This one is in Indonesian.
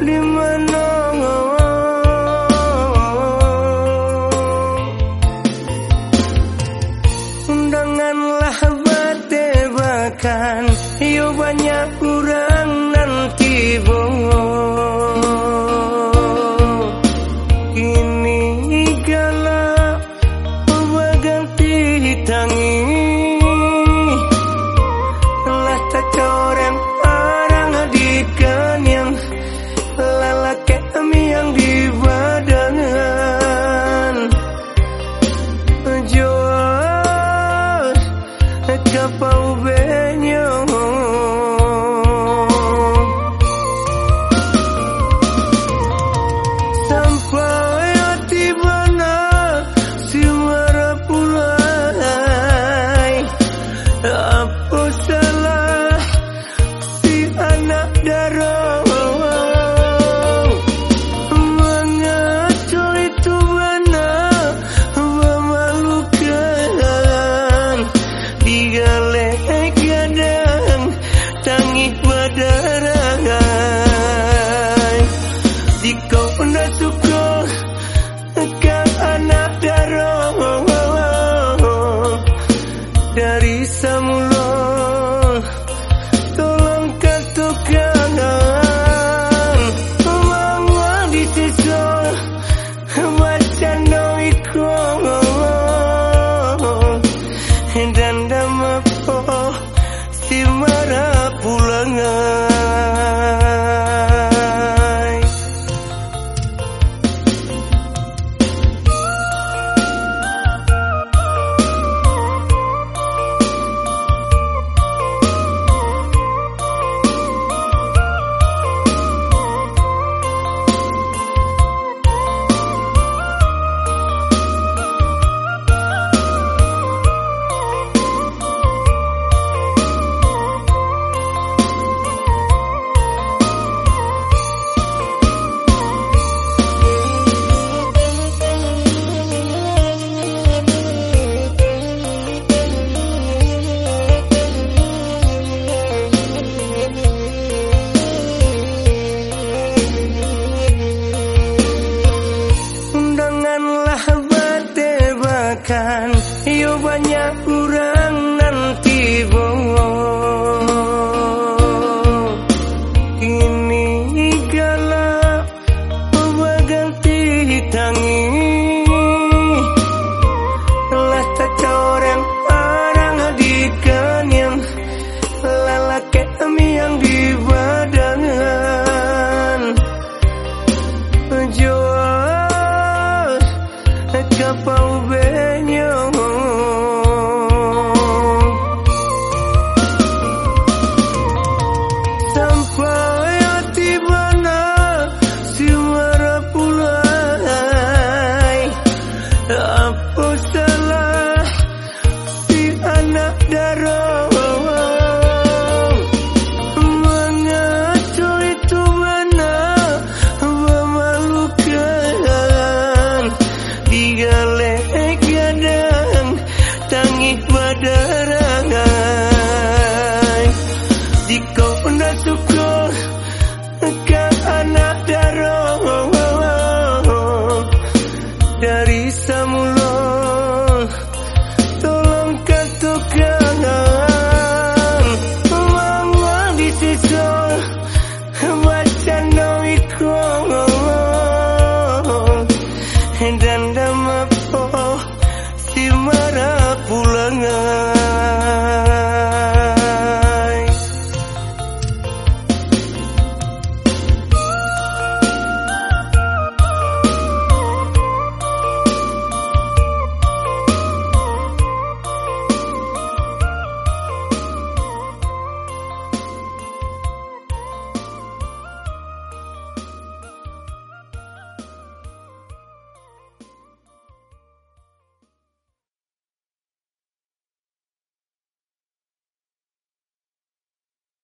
di mana Undanganlah bate bakan yo banyak kurang nanti bongo Kini galak ganti tangi kurang nanti boh Estamos